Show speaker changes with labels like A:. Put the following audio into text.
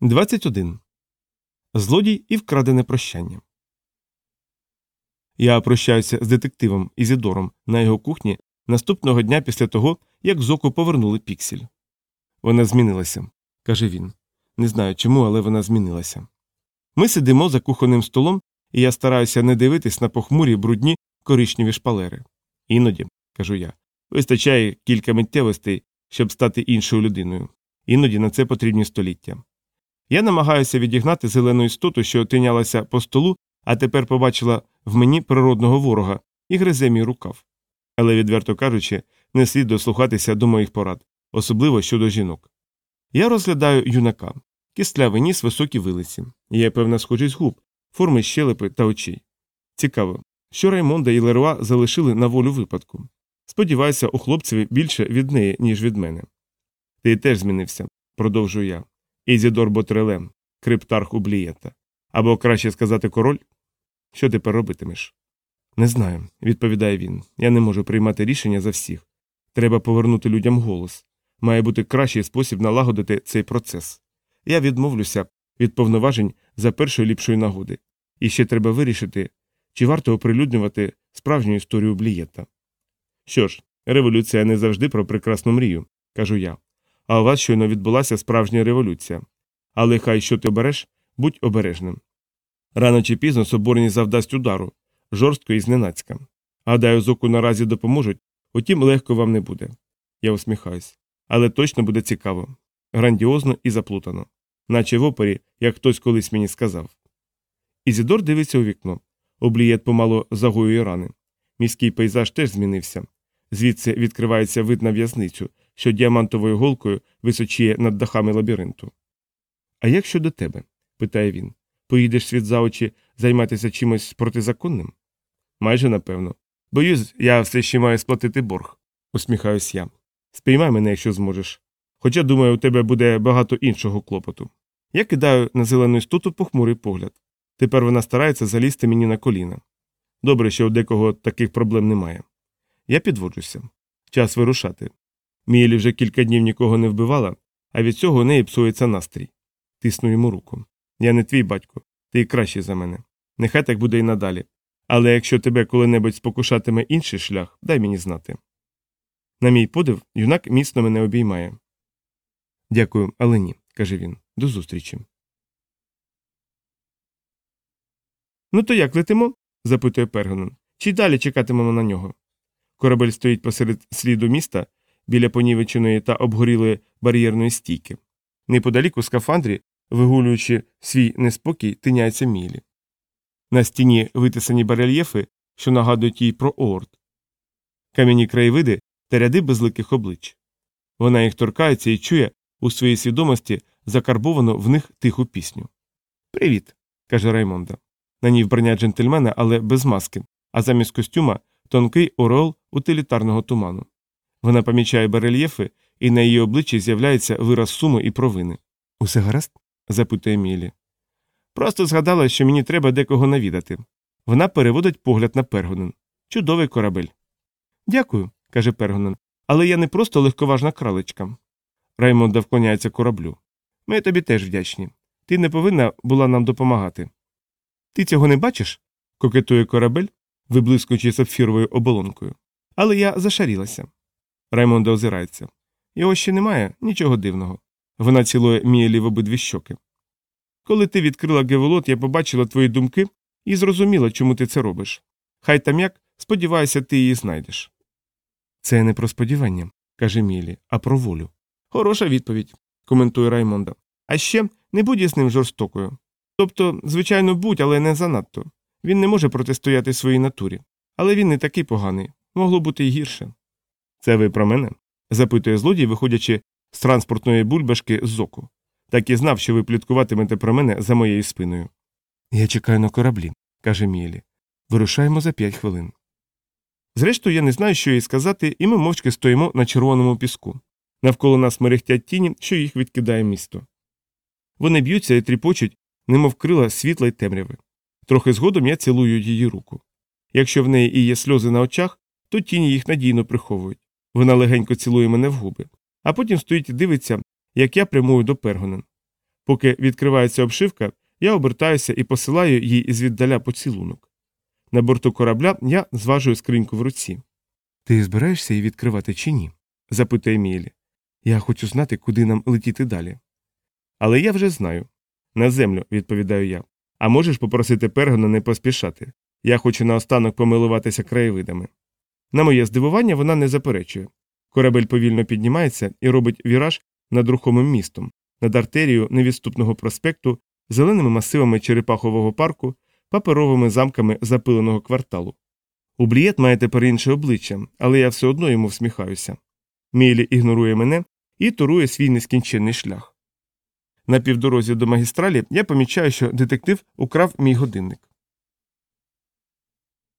A: 21. Злодій і вкрадене прощання. Я прощаюся з детективом Ізідором на його кухні наступного дня після того, як з оку повернули піксель. Вона змінилася, каже він. Не знаю чому, але вона змінилася. Ми сидимо за кухонним столом, і я стараюся не дивитись на похмурі брудні коричневі шпалери. Іноді, кажу я, вистачає кілька миттєвостей, щоб стати іншою людиною. Іноді на це потрібні століття. Я намагаюся відігнати зелену істоту, що тинялася по столу, а тепер побачила в мені природного ворога і гризе мій рукав. Але, відверто кажучи, не слід дослухатися до моїх порад, особливо щодо жінок. Я розглядаю юнака, кислявий ніс високі вилиці, є певна схожість губ, форми щелепи та очей. Цікаво, що Раймонда і Леруа залишили на волю випадку. Сподіваюся, у хлопцеві більше від неї, ніж від мене. Ти теж змінився, продовжую я. Ізідор Ботрелем, криптарх Ублієта. Або краще сказати король? Що тепер робитимеш? Не знаю, відповідає він. Я не можу приймати рішення за всіх. Треба повернути людям голос. Має бути кращий спосіб налагодити цей процес. Я відмовлюся від повноважень за першої ліпшої нагоди. І ще треба вирішити, чи варто оприлюднювати справжню історію Блієта. Що ж, революція не завжди про прекрасну мрію, кажу я. А у вас щойно відбулася справжня революція. Але хай що ти обереш, будь обережним. Рано чи пізно соборність завдасть удару, жорстко і зненацька. Гадаю, зоку наразі допоможуть, утім легко вам не буде. Я усміхаюсь. Але точно буде цікаво, грандіозно і заплутано, наче в опері, як хтось колись мені сказав. Ізідор дивиться у вікно. Облієт помало загоює рани. Міський пейзаж теж змінився. Звідси відкривається вид на в'язницю, що діамантовою голкою височіє над дахами лабіринту. А як щодо тебе? питає він. Поїдеш світ за очі займатися чимось протизаконним? Майже напевно. Боюсь, я все ще маю сплатити борг, усміхаюсь я. Спіймай мене, якщо зможеш. Хоча, думаю, у тебе буде багато іншого клопоту. Я кидаю на зелену істоту похмурий погляд. Тепер вона старається залізти мені на коліна. Добре, що у декого таких проблем немає. Я підводжуся. Час вирушати. Мієлі вже кілька днів нікого не вбивала, а від цього у неї псується настрій. Тисну йому руку. Я не твій батько, ти кращий за мене. Нехай так буде і надалі. Але якщо тебе коли-небудь спокушатиме інший шлях, дай мені знати. На мій подив, юнак міцно мене обіймає. Дякую, але ні, каже він. До зустрічі. Ну, то як летимо? запитує Пергонен. Чи далі чекатимемо на нього? Корабель стоїть посеред сліду міста біля понівеченої та обгорілої бар'єрної стійки. Неподалік у скафандрі, вигулюючи свій неспокій, тиняється мілі. На стіні витисані барельєфи, що нагадують їй про Оорд. Кам'яні краєвиди та ряди безликих облич. Вона їх торкається і чує у своїй свідомості закарбовану в них тиху пісню. Привіт, каже Раймонда. На ній вбрання джентльмена, але без маски, а замість костюма тонкий орел утилітарного туману. Вона помічає барельєфи, і на її обличчі з'являється вираз суму і провини. Усе гаразд? запитує Мілі. Просто згадала, що мені треба декого навідати. Вона переводить погляд на Пергонен. Чудовий корабель. Дякую, каже Пергонен. Але я не просто легковажна кралечка. Раймонда вклоняється кораблю. Ми тобі теж вдячні. Ти не повинна була нам допомагати. Ти цього не бачиш? кокетує корабель, виблискуючи сапфіровою оболонкою. Але я зашарілася. Раймонда озирається. Його ще немає, нічого дивного. Вона цілує Мієлі в обидві щоки. Коли ти відкрила геволот, я побачила твої думки і зрозуміла, чому ти це робиш. Хай там як, сподіваюся, ти її знайдеш. Це не про сподівання, каже Мілі, а про волю. Хороша відповідь, коментує Раймонда. А ще не будь із ним жорстокою. Тобто, звичайно, будь, але не занадто. Він не може протистояти своїй натурі. Але він не такий поганий, могло бути й гірше. Це ви про мене? запитує злодій, виходячи з транспортної бульбашки з оку. Так і знав, що ви пліткуватимете про мене за моєю спиною. Я чекаю на кораблі, каже Мілі. Вирушаємо за п'ять хвилин. Зрештою, я не знаю, що їй сказати, і ми мовчки стоїмо на червоному піску. Навколо нас мерехтять тіні, що їх відкидає місто. Вони б'ються і тріпочуть, немов крила світла й темряви. Трохи згодом я цілую її руку. Якщо в неї і є сльози на очах, то тіні їх надійно приховують. Вона легенько цілує мене в губи, а потім стоїть і дивиться, як я прямую до Пергонен. Поки відкривається обшивка, я обертаюся і посилаю їй звіддаля поцілунок. На борту корабля я зважую скриньку в руці. Ти збираєшся її відкривати чи ні? запитує Мілі. Я хочу знати, куди нам летіти далі. Але я вже знаю. На землю, відповідаю я. А можеш попросити Пергона не поспішати. Я хочу наостанок помилуватися краєвидами. На моє здивування вона не заперечує. Корабель повільно піднімається і робить віраж над рухомим містом, над артерією невідступного проспекту, зеленими масивами черепахового парку, паперовими замками запиленого кварталу. Ублієт має тепер інше обличчя, але я все одно йому всміхаюся. Мілі ігнорує мене і турує свій нескінченний шлях. На півдорозі до магістралі я помічаю, що детектив украв мій годинник.